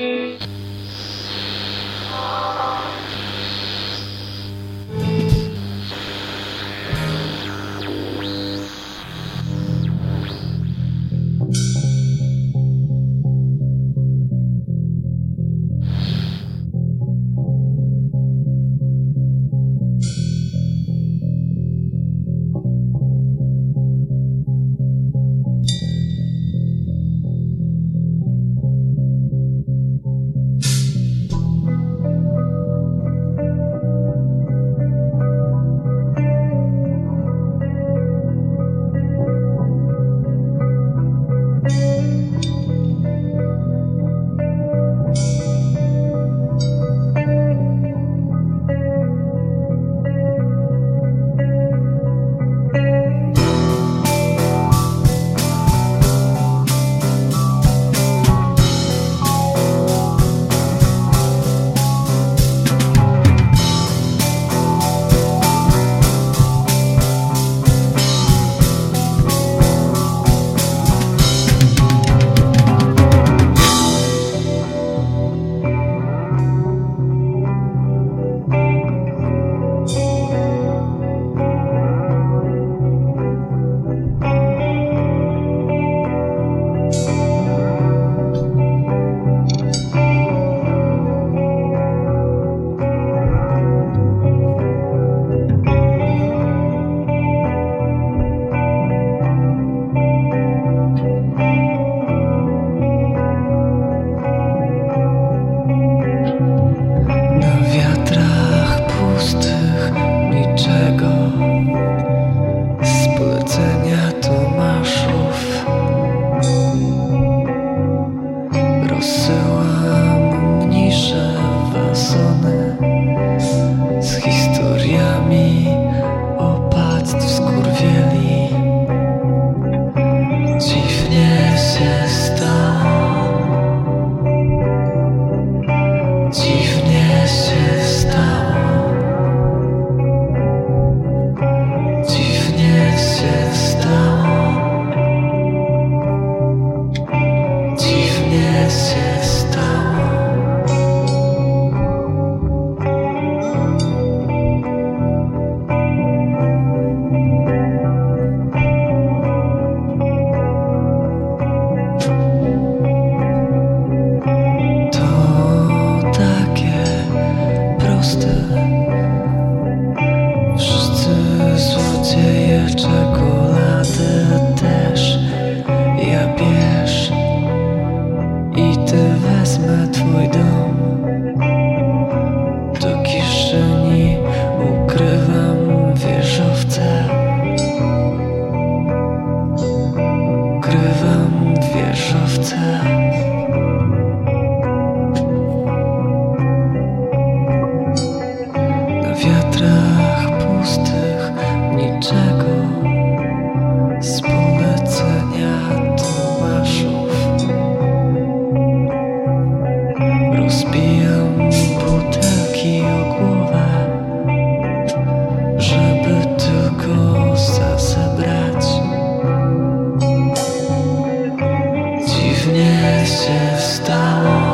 Música жовте. sister.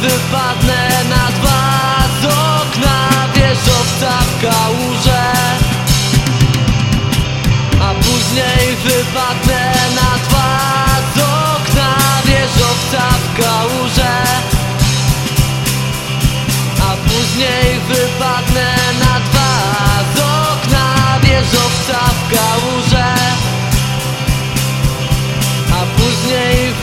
wypadnę na dwa z okna Wieżowca w kałuże A później wypadnę na dwa z okna Wieżowca w kałuże A później wypadnę na dwa z okna Wieżowca w kałuże A później